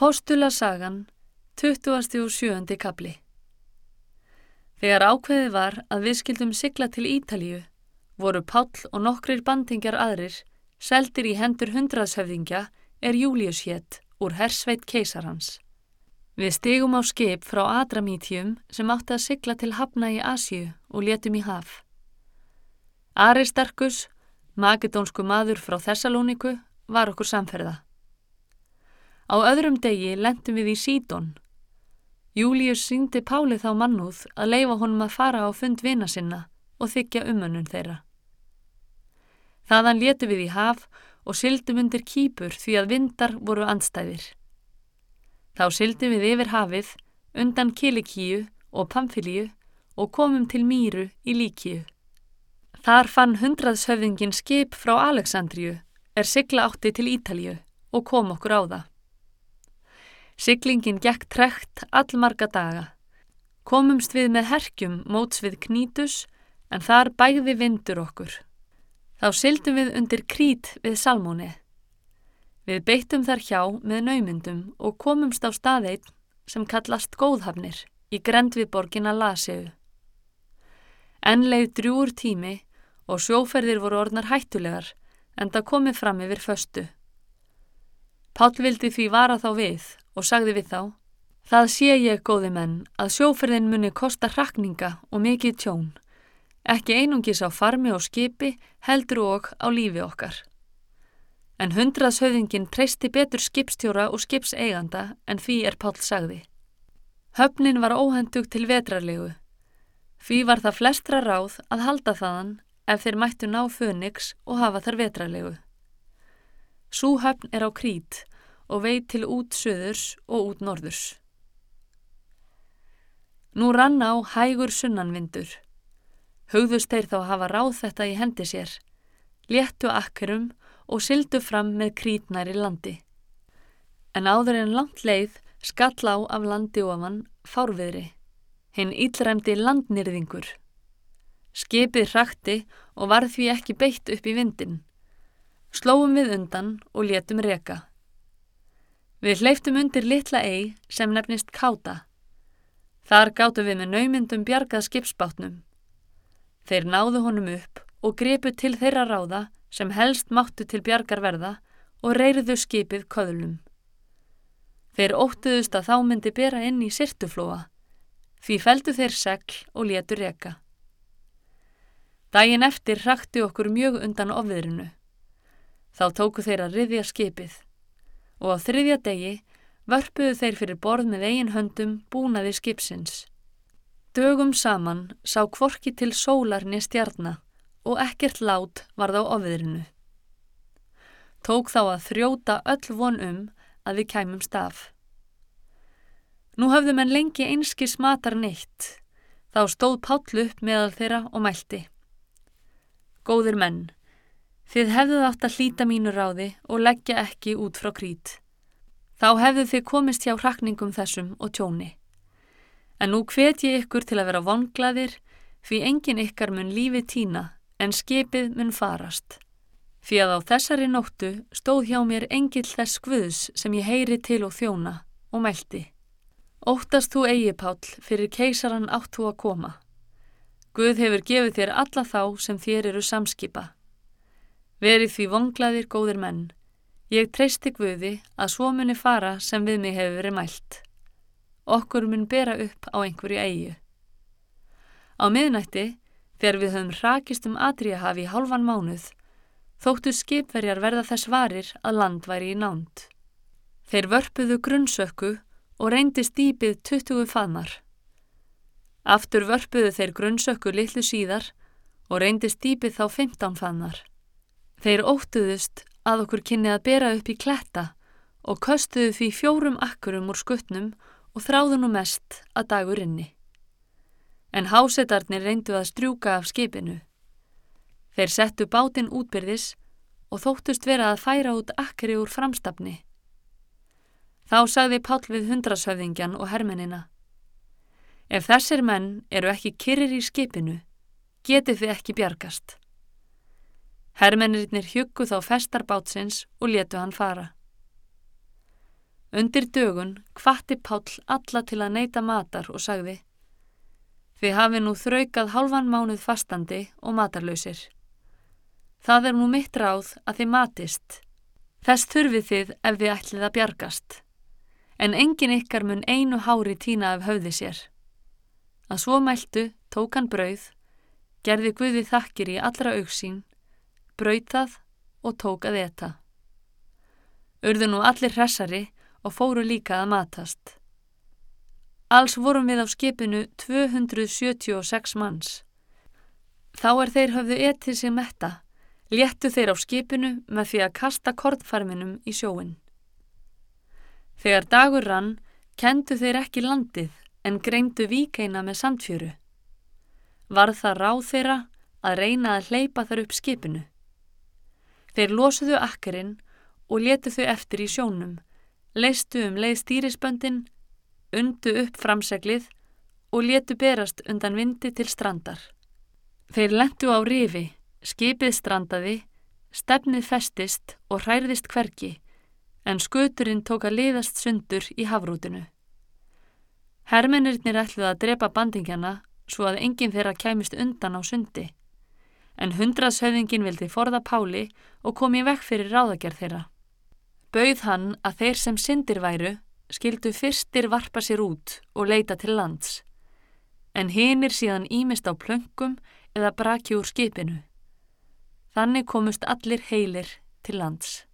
Postulasagan, 27. kapli Þegar ákveðið var að við skildum sigla til Ítalíu, voru Páll og nokkrir bandingjar aðrir, seldir í hendur hundraðshöfðingja, er Július hétt úr hersveit keisarhans. Við stigum á skip frá Adramítjum sem átti að sigla til Hafna í Asju og letum í haf. Aristarkus, makedónsku maður frá Þessalóniku, var okkur samferða. Á öðrum degi lendum við í Sídón. Július syngdi Páli þá mannúð að leifa honum að fara á fund vina sinna og þykja umönnun þeirra. Þaðan letu við í haf og syldum undir kýpur því að vindar voru andstæðir. Þá syldum við yfir hafið undan Kilikíu og Pamfilíu og komum til Mýru í Líkíu. Þar fann hundraðshöfðingin skip frá Aleksandriju er sigla átti til Ítalju og kom okkur á það. Siglingin gekk trekt allmarga daga. Komumst við með herkjum móts við knítus en þar bæði vindur okkur. Þá syldum við undir krít við Salmóni. Við beittum þar hjá með naumyndum og komumst á staðeinn sem kallast Góðhafnir í grend við borgina Laseu. En leið drjúur tími og sjóferðir voru orðnar hættulegar en það komið fram yfir föstu. Pál vildi því vara þá við og sagði við þá Það sé ég, góði menn, að sjóferðin muni kosta hrakninga og mikið tjón, ekki einungis á farmi og skipi, heldur og á lífi okkar. En hundraðshöfðingin treysti betur skipstjóra og skipseiganda en því er Pál sagði. Höfnin var óhendug til vetrarlegu. Því var það flestra ráð að halda þaðan ef þeir mættu ná fönix og hafa þar vetrarlegu. Sú höfn er á krít og veit til út söðurs og út norðurs. Nú rann á hægur sunnanvindur. Hugðust þeir þá hafa ráð þetta í hendi sér, léttu akkerum og syldu fram með krítnæri landi. En áður en langt leið skall á af landi ofan fárviðri, hinn íllræmdi landnýrðingur. Skipið hrakti og varð því ekki beitt upp í vindin. Slóum við undan og létum reka. Við hleyftum undir litla eig sem nefnist Káta. Þar gáttu við með naumyndum bjargað skipsbátnum. Þeir náðu honum upp og gripu til þeirra ráða sem helst máttu til bjargar verða og reyriðu skipið köðlum. Þeir óttuðust að þá myndi bera inn í sirtuflóa, því feldu þeir segl og létu reka. Dægin eftir hrakti okkur mjög undan ofviðrinu. Þá tóku þeir að riðja skipið og á þriðja degi vörpuðu þeir fyrir borð með eigin höndum búnaði skipsins. Dögum saman sá kvorki til sólarni stjarnar og ekkert lát varð á ofiðrinu. Tók þá að þrjóta öll von um að við kæmum staf. Nú hafðu menn lengi einski smatar neitt, þá stóð Páll upp meðal þeirra og mælti. Góðir menn, Þið hefðuð átt að hlýta mínu ráði og leggja ekki út frá krít. Þá hefðu þið komist hjá hrakningum þessum og tjóni. En nú hvet ég ykkur til að vera vonglaðir því engin ykkar mun lífi tína en skipið mun farast. Því að á þessari nóttu stóð hjá mér engill þess skvuðs sem ég heyri til og þjóna og meldi. Óttast þú eigi pál fyrir keisaran áttu að koma. Guð hefur gefið þér alla þá sem þér eru samskipa. Verið því vonglaðir góðir menn. Ég treysti Guði að svo muni fara sem við mig hefur verið mælt. Okkur mun bera upp á einhverju eigu. Á miðnætti, þegar við höfum rakist um Adriahafi í hálfan mánuð, þóttu skipverjar verða þess varir að land væri í nánd. Þeir vörpuðu grunnsökku og reyndi stýpið 20 faðmar. Aftur vörpuðu þeir grunnsökku litlu síðar og reyndi stýpið þá 15 faðmar. Þeir óttuðust að okkur kynni að bera upp í kletta og köstuðu því fjórum akkurum úr skuttnum og þráðu nú mest að dagur inni. En hásetarnir reyndu að strjúka af skipinu. Þeir settu bátinn útbyrðis og þóttust vera að færa út akkeri úr framstafni. Þá sagði Pál við hundrasöfðingjan og hermenina. Ef þessir menn eru ekki kyrrir í skipinu, getið þið ekki bjargast. Hermennirinnir huggu þá festarbátsins og letu hann fara. Undir dögun kvatti Páll alla til að neyta matar og sagði Þið hafi nú þraukað hálfan mánuð fastandi og matarlausir. Það er nú mitt ráð að þið matist. Þess þurfið þið ef þið ætlið að bjargast. En engin ykkar mun einu hári tína af höfði sér. Að svo mæltu tók hann brauð, gerði Guði þakkir í allra auksín, brautað og tók að eta. Urðu nú allir hressari og fóru líka að matast. Alls vorum við á skipinu 276 manns. Þá er þeir höfðu etið sig metta, léttu þeir á skipinu með því að kasta kortfarminum í sjóin. Þegar dagur rann, kendu þeir ekki landið en greindu víkeina með sandfjöru. Var það ráð þeirra að reyna að hleypa þar upp skipinu. Þeir losuðu akkerinn og letu þau eftir í sjónum leistu um leið stýrisböndin, undu upp framseglið og letu berast undan vindi til strandar. Þeir lendu á rifi, skipið strandaði, stefnið festist og hræðist hverki, en skuturinn tók að liðast sundur í hafrútinu. Hermennirnir ætluði að drepa bandingjana svo að enginn þeirra kæmist undan á sundi, en hundrashöfingin vildi forða Páli og kom í vekk fyrir ráðagerð þeirra. Bauð hann að þeir sem syndir væru skildu fyrstir varpa sér út og leita til lands, en hinir síðan ímist á plöngum eða braki úr skipinu. Þannig komust allir heilir til lands.